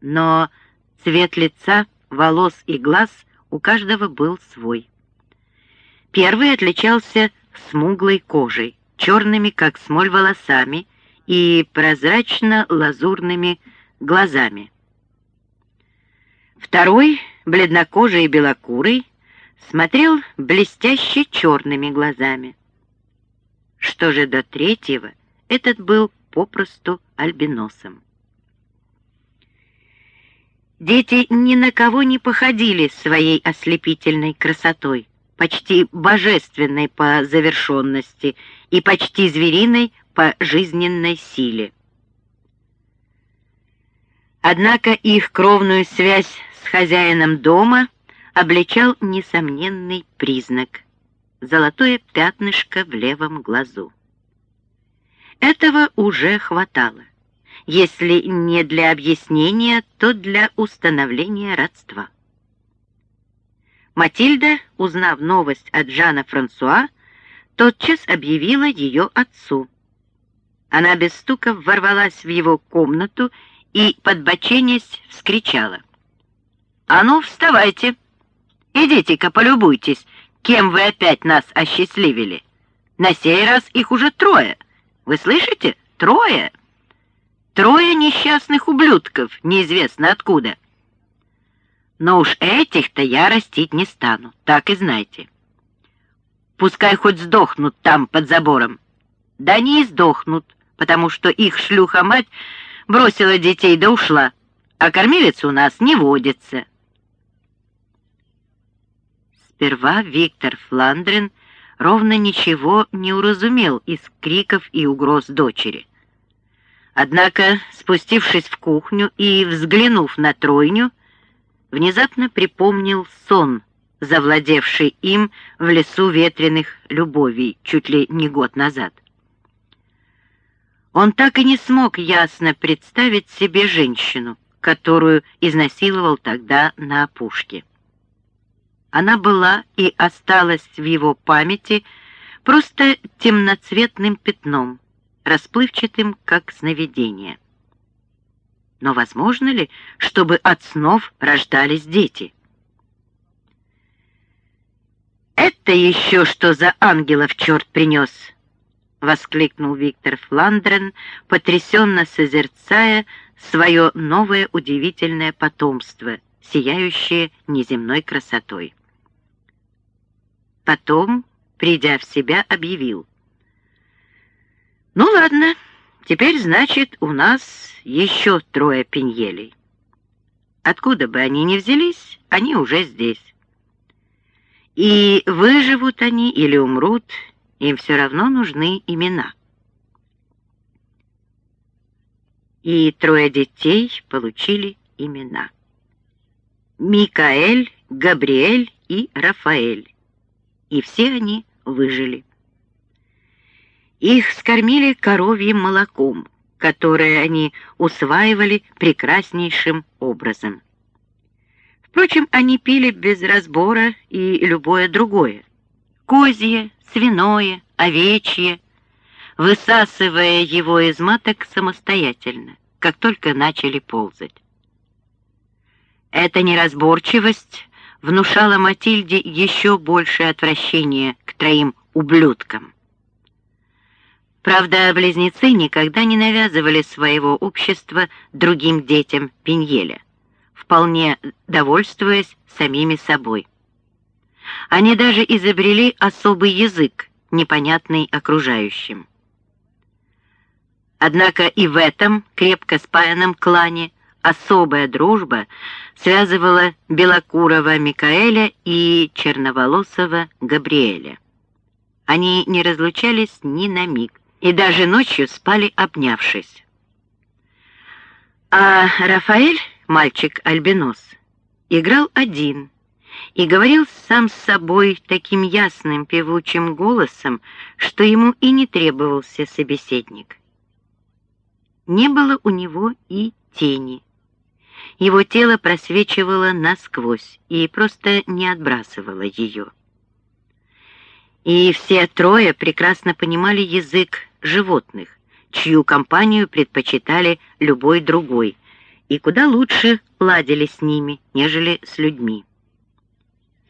но цвет лица, волос и глаз у каждого был свой. Первый отличался смуглой кожей, черными, как смоль, волосами и прозрачно-лазурными глазами. Второй, бледнокожий и белокурый, смотрел блестяще черными глазами. Что же до третьего, этот был попросту альбиносом. Дети ни на кого не походили своей ослепительной красотой, почти божественной по завершенности и почти звериной по жизненной силе. Однако их кровную связь с хозяином дома обличал несомненный признак — золотое пятнышко в левом глазу. Этого уже хватало. Если не для объяснения, то для установления родства. Матильда, узнав новость от Жана Франсуа, тотчас объявила ее отцу. Она без стука ворвалась в его комнату и, подбоченясь, вскричала. «А ну, вставайте! Идите-ка полюбуйтесь, кем вы опять нас осчастливили. На сей раз их уже трое. Вы слышите? Трое! Трое несчастных ублюдков, неизвестно откуда. Но уж этих-то я растить не стану, так и знайте. Пускай хоть сдохнут там под забором. Да не сдохнут, потому что их шлюха-мать бросила детей да ушла, а кормилица у нас не водится. Сперва Виктор Фландрин ровно ничего не уразумел из криков и угроз дочери. Однако, спустившись в кухню и взглянув на тройню, внезапно припомнил сон, завладевший им в лесу ветреных любовей чуть ли не год назад. Он так и не смог ясно представить себе женщину, которую изнасиловал тогда на опушке. Она была и осталась в его памяти просто темноцветным пятном, расплывчатым, как сновидение. Но возможно ли, чтобы от снов рождались дети? «Это еще что за ангелов черт принес?» — воскликнул Виктор Фландрен, потрясенно созерцая свое новое удивительное потомство, сияющее неземной красотой. Потом, придя в себя, объявил. «Ну ладно, теперь, значит, у нас еще трое пеньелей. Откуда бы они ни взялись, они уже здесь. И выживут они или умрут, им все равно нужны имена. И трое детей получили имена. Микаэль, Габриэль и Рафаэль. И все они выжили. Их скормили коровьим молоком, которое они усваивали прекраснейшим образом. Впрочем, они пили без разбора и любое другое. Козье, свиное, овечье, высасывая его из маток самостоятельно, как только начали ползать. Эта неразборчивость внушала Матильде еще большее отвращение к троим ублюдкам. Правда, близнецы никогда не навязывали своего общества другим детям Пиньеля, вполне довольствуясь самими собой. Они даже изобрели особый язык, непонятный окружающим. Однако и в этом крепко спаянном клане особая дружба связывала Белокурова Микаэля и Черноволосого Габриэля. Они не разлучались ни на миг и даже ночью спали обнявшись. А Рафаэль, мальчик-альбинос, играл один и говорил сам с собой таким ясным певучим голосом, что ему и не требовался собеседник. Не было у него и тени. Его тело просвечивало насквозь и просто не отбрасывало ее. И все трое прекрасно понимали язык животных, чью компанию предпочитали любой другой, и куда лучше ладили с ними, нежели с людьми.